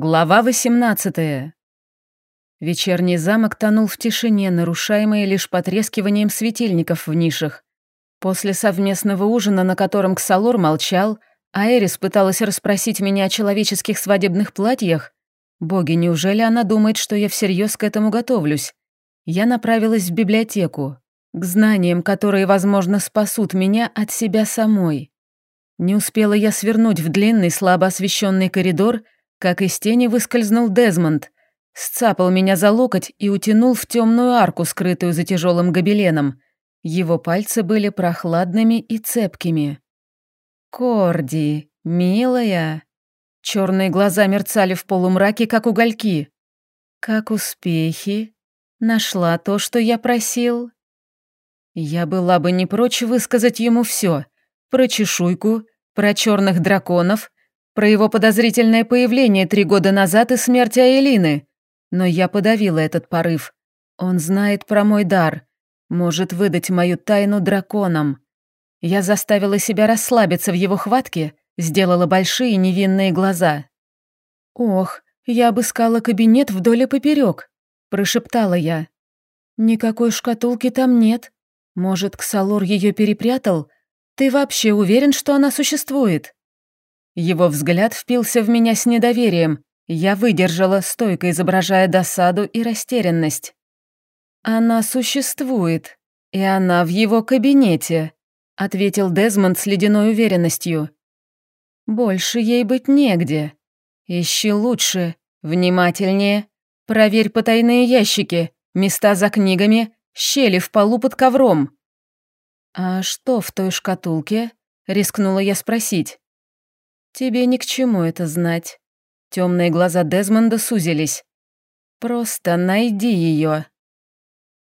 Глава 18. Вечерний замок тонул в тишине, нарушаемой лишь потрескиванием светильников в нишах. После совместного ужина, на котором Ксалор молчал, а Эрис пыталась расспросить меня о человеческих свадебных платьях, боги, неужели она думает, что я всерьез к этому готовлюсь? Я направилась в библиотеку, к знаниям, которые, возможно, спасут меня от себя самой. Не успела я свернуть в длинный, слабо освещенный коридор — как из тени выскользнул Дезмонд, сцапал меня за локоть и утянул в темную арку, скрытую за тяжелым гобеленом. Его пальцы были прохладными и цепкими. «Корди, милая!» Черные глаза мерцали в полумраке, как угольки. «Как успехи? Нашла то, что я просил?» Я была бы не прочь высказать ему все про чешуйку, про черных драконов, про его подозрительное появление три года назад и смерть Аэлины. Но я подавила этот порыв. Он знает про мой дар, может выдать мою тайну драконам. Я заставила себя расслабиться в его хватке, сделала большие невинные глаза. «Ох, я обыскала кабинет вдоль и поперек», – прошептала я. «Никакой шкатулки там нет. Может, Ксалор ее перепрятал? Ты вообще уверен, что она существует?» Его взгляд впился в меня с недоверием. Я выдержала, стойко изображая досаду и растерянность. «Она существует, и она в его кабинете», — ответил Дезмонд с ледяной уверенностью. «Больше ей быть негде. Ищи лучше, внимательнее. Проверь потайные ящики, места за книгами, щели в полу под ковром». «А что в той шкатулке?» — рискнула я спросить. «Тебе ни к чему это знать». Темные глаза Дезмонда сузились. «Просто найди ее.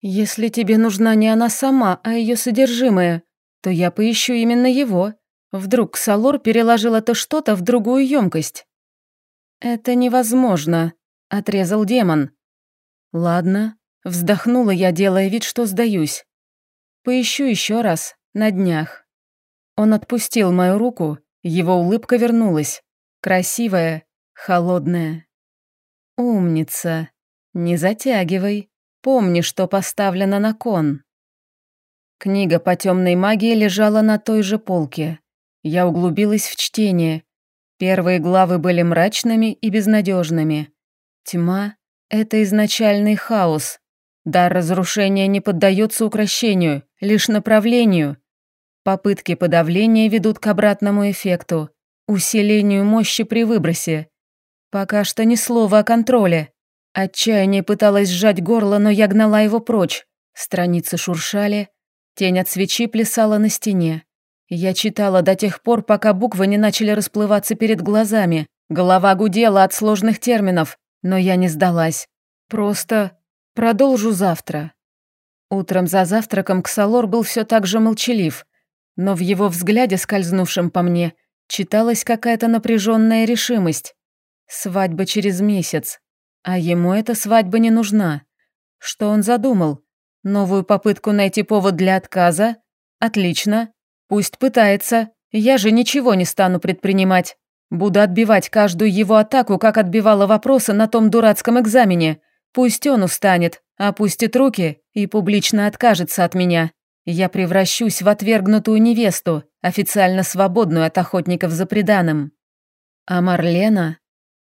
Если тебе нужна не она сама, а ее содержимое, то я поищу именно его. Вдруг Салор переложил это что-то в другую емкость. «Это невозможно», — отрезал демон. «Ладно», — вздохнула я, делая вид, что сдаюсь. «Поищу еще раз, на днях». Он отпустил мою руку его улыбка вернулась. Красивая, холодная. «Умница. Не затягивай. Помни, что поставлено на кон». Книга по темной магии лежала на той же полке. Я углубилась в чтение. Первые главы были мрачными и безнадежными. Тьма — это изначальный хаос. Дар разрушения не поддается укращению, лишь направлению. Попытки подавления ведут к обратному эффекту, усилению мощи при выбросе. Пока что ни слова о контроле. Отчаяние пыталось сжать горло, но я гнала его прочь. Страницы шуршали, тень от свечи плясала на стене. Я читала до тех пор, пока буквы не начали расплываться перед глазами. Голова гудела от сложных терминов, но я не сдалась. Просто продолжу завтра. Утром за завтраком Ксалор был все так же молчалив но в его взгляде, скользнувшем по мне, читалась какая-то напряженная решимость. Свадьба через месяц. А ему эта свадьба не нужна. Что он задумал? Новую попытку найти повод для отказа? Отлично. Пусть пытается. Я же ничего не стану предпринимать. Буду отбивать каждую его атаку, как отбивала вопросы на том дурацком экзамене. Пусть он устанет, опустит руки и публично откажется от меня. Я превращусь в отвергнутую невесту, официально свободную от охотников за преданным. А Марлена?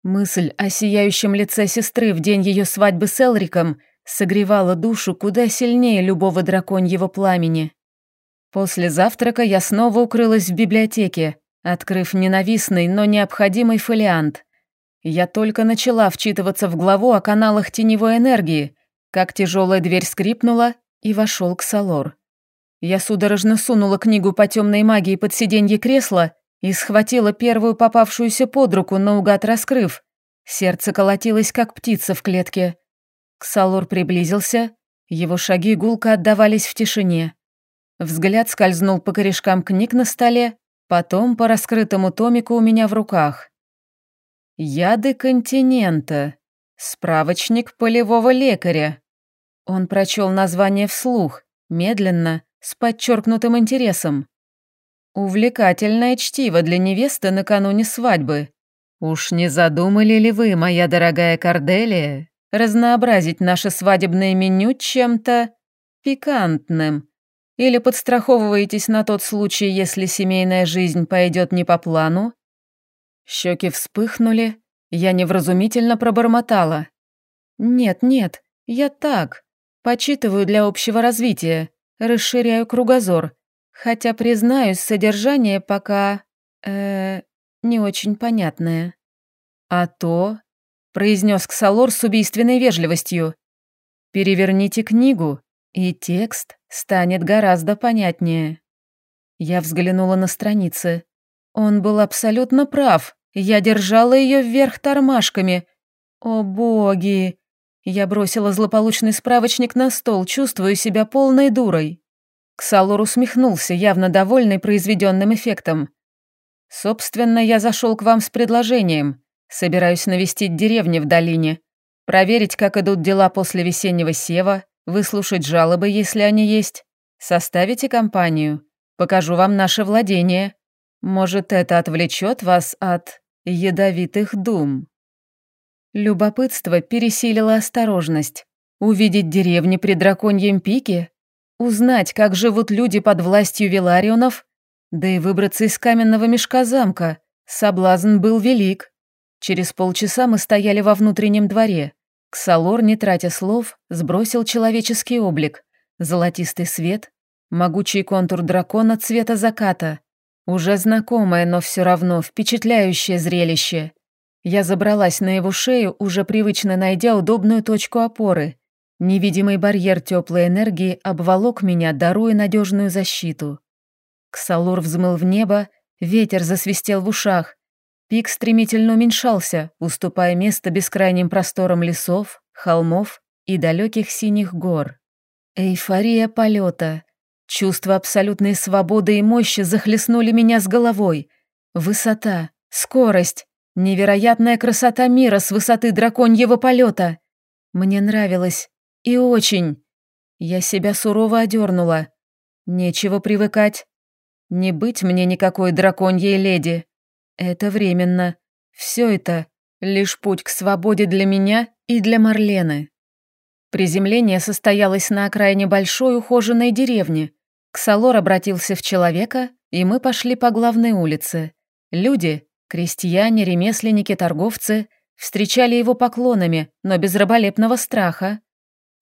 Мысль о сияющем лице сестры в день ее свадьбы с Элриком согревала душу куда сильнее любого драконьего пламени. После завтрака я снова укрылась в библиотеке, открыв ненавистный, но необходимый фолиант. Я только начала вчитываться в главу о каналах теневой энергии, как тяжелая дверь скрипнула, и вошел Ксалор. Я судорожно сунула книгу по темной магии под сиденье кресла и схватила первую попавшуюся под руку, наугад раскрыв. Сердце колотилось, как птица в клетке. Ксалор приблизился, его шаги гулко отдавались в тишине. Взгляд скользнул по корешкам книг на столе, потом по раскрытому томику у меня в руках. «Яды континента. Справочник полевого лекаря». Он прочел название вслух, медленно, с подчеркнутым интересом. Увлекательное чтиво для невесты накануне свадьбы. «Уж не задумали ли вы, моя дорогая Корделия, разнообразить наше свадебное меню чем-то пикантным? Или подстраховываетесь на тот случай, если семейная жизнь пойдет не по плану?» Щеки вспыхнули, я невразумительно пробормотала. «Нет, нет, я так, почитываю для общего развития, расширяю кругозор, хотя, признаюсь, содержание пока... э не очень понятное. «А то», — произнес Ксалор с убийственной вежливостью, «переверните книгу, и текст станет гораздо понятнее». Я взглянула на страницы. Он был абсолютно прав. Я держала ее вверх тормашками. О боги! Я бросила злополучный справочник на стол, чувствую себя полной дурой. Ксалор усмехнулся, явно довольный произведенным эффектом. «Собственно, я зашел к вам с предложением. Собираюсь навестить деревни в долине, проверить, как идут дела после весеннего сева, выслушать жалобы, если они есть. Составите компанию. Покажу вам наше владение. Может, это отвлечет вас от ядовитых дум». Любопытство пересилило осторожность. Увидеть деревни при драконьем пике? Узнать, как живут люди под властью Виларионов? Да и выбраться из каменного мешка замка. Соблазн был велик. Через полчаса мы стояли во внутреннем дворе. Ксалор, не тратя слов, сбросил человеческий облик. Золотистый свет, могучий контур дракона цвета заката. Уже знакомое, но все равно впечатляющее зрелище. Я забралась на его шею, уже привычно найдя удобную точку опоры. Невидимый барьер теплой энергии обволок меня, даруя надежную защиту. Ксалур взмыл в небо, ветер засвистел в ушах. Пик стремительно уменьшался, уступая место бескрайним просторам лесов, холмов и далеких синих гор. Эйфория полета. Чувство абсолютной свободы и мощи захлестнули меня с головой. Высота, скорость, невероятная красота мира с высоты драконьего полета. Мне нравилось. И очень. Я себя сурово одернула. Нечего привыкать. Не быть мне никакой драконьей леди. Это временно. Все это — лишь путь к свободе для меня и для Марлены. Приземление состоялось на окраине большой ухоженной деревни. Ксалор обратился в человека, и мы пошли по главной улице. Люди, крестьяне, ремесленники, торговцы встречали его поклонами, но без раболепного страха.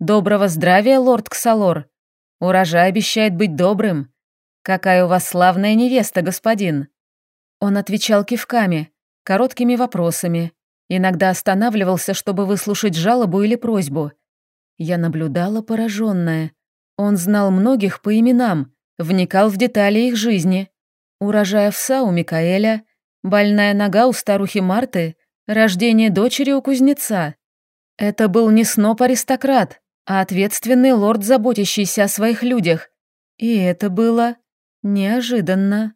«Доброго здравия, лорд Ксалор! Урожай обещает быть добрым. «Какая у вас славная невеста, господин!» Он отвечал кивками, короткими вопросами, иногда останавливался, чтобы выслушать жалобу или просьбу. Я наблюдала пораженная. Он знал многих по именам, вникал в детали их жизни. Урожай овса у Микаэля, больная нога у старухи Марты, рождение дочери у кузнеца. Это был не сноп-аристократ, а ответственный лорд, заботящийся о своих людях. И это было Неожиданно.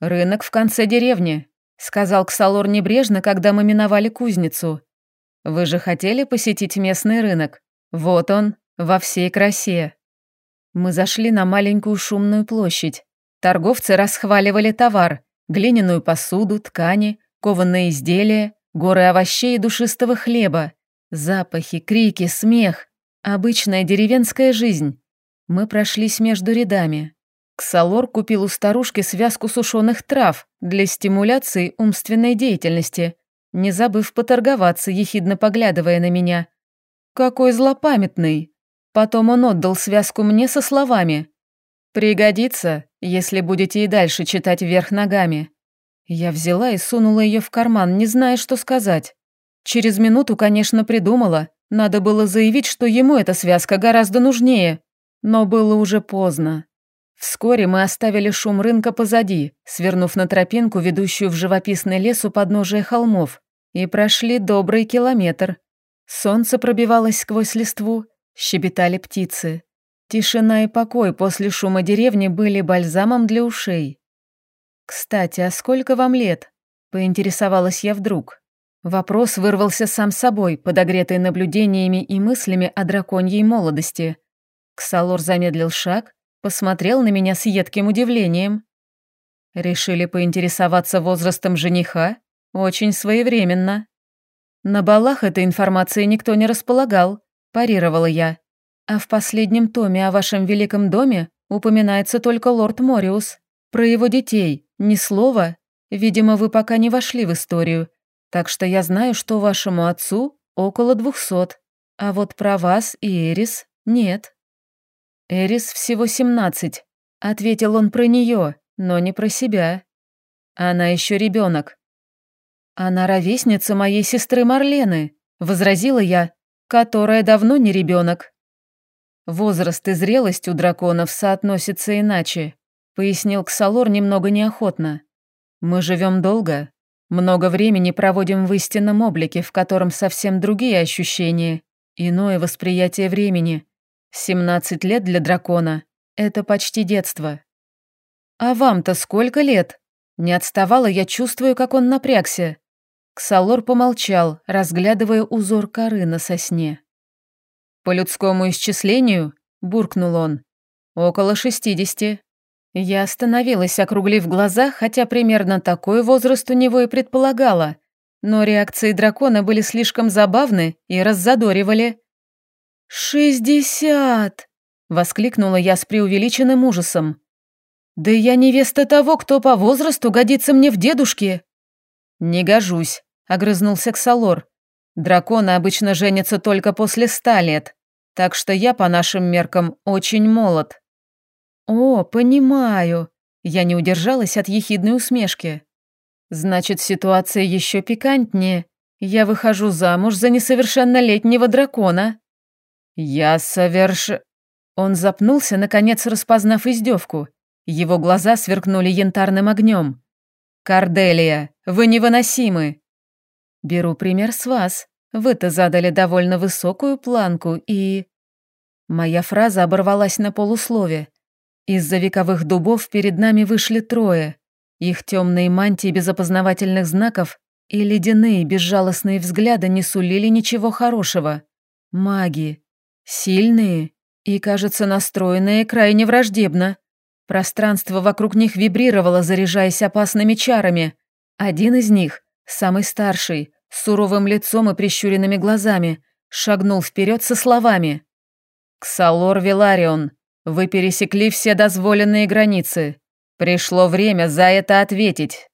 «Рынок в конце деревни», — сказал Ксалор небрежно, когда мы миновали кузницу. «Вы же хотели посетить местный рынок? Вот он, во всей красе». Мы зашли на маленькую шумную площадь. Торговцы расхваливали товар, глиняную посуду, ткани, кованые изделия, горы овощей и душистого хлеба, запахи, крики, смех. Обычная деревенская жизнь. Мы прошлись между рядами. Ксалор купил у старушки связку сушеных трав для стимуляции умственной деятельности, не забыв поторговаться, ехидно поглядывая на меня. «Какой злопамятный!» Потом он отдал связку мне со словами «Пригодится, если будете и дальше читать вверх ногами». Я взяла и сунула ее в карман, не зная, что сказать. Через минуту, конечно, придумала. Надо было заявить, что ему эта связка гораздо нужнее. Но было уже поздно. Вскоре мы оставили шум рынка позади, свернув на тропинку, ведущую в живописный лес у подножия холмов, и прошли добрый километр. Солнце пробивалось сквозь листву, щебетали птицы. Тишина и покой после шума деревни были бальзамом для ушей. «Кстати, а сколько вам лет?» – поинтересовалась я вдруг. Вопрос вырвался сам собой, подогретый наблюдениями и мыслями о драконьей молодости. Ксалор замедлил шаг, посмотрел на меня с едким удивлением. «Решили поинтересоваться возрастом жениха?» — Очень своевременно. На балах этой информации никто не располагал, парировала я. А в последнем томе о вашем великом доме упоминается только лорд Мориус. Про его детей ни слова. Видимо, вы пока не вошли в историю. Так что я знаю, что вашему отцу около двухсот. А вот про вас и Эрис нет. Эрис всего семнадцать. Ответил он про нее, но не про себя. Она еще ребенок. Она ровесница моей сестры Марлены, возразила я, которая давно не ребенок. Возраст и зрелость у драконов соотносятся иначе, пояснил Ксалор немного неохотно. Мы живем долго, много времени проводим в истинном облике, в котором совсем другие ощущения, иное восприятие времени. 17 лет для дракона — это почти детство. А вам-то сколько лет? Не отставала я, чувствую, как он напрягся. Ксалор помолчал, разглядывая узор коры на сосне. «По людскому исчислению», — буркнул он, — «около шестидесяти». Я остановилась, округлив глаза, хотя примерно такой возраст у него и предполагала, но реакции дракона были слишком забавны и раззадоривали. «Шестьдесят!» — воскликнула я с преувеличенным ужасом. «Да я невеста того, кто по возрасту годится мне в дедушке!» «Не гожусь», — огрызнулся Ксалор. «Драконы обычно женятся только после ста лет, так что я, по нашим меркам, очень молод». «О, понимаю», — я не удержалась от ехидной усмешки. «Значит, ситуация еще пикантнее. Я выхожу замуж за несовершеннолетнего дракона». «Я соверш...» Он запнулся, наконец распознав издевку. Его глаза сверкнули янтарным огнем. «Корделия, вы невыносимы!» «Беру пример с вас. Вы-то задали довольно высокую планку и...» Моя фраза оборвалась на полуслове. Из-за вековых дубов перед нами вышли трое. Их темные мантии без опознавательных знаков и ледяные безжалостные взгляды не сулили ничего хорошего. Маги, Сильные и, кажется, настроенные крайне враждебно. Пространство вокруг них вибрировало, заряжаясь опасными чарами. Один из них, самый старший, с суровым лицом и прищуренными глазами, шагнул вперед со словами. «Ксалор Виларион, вы пересекли все дозволенные границы. Пришло время за это ответить».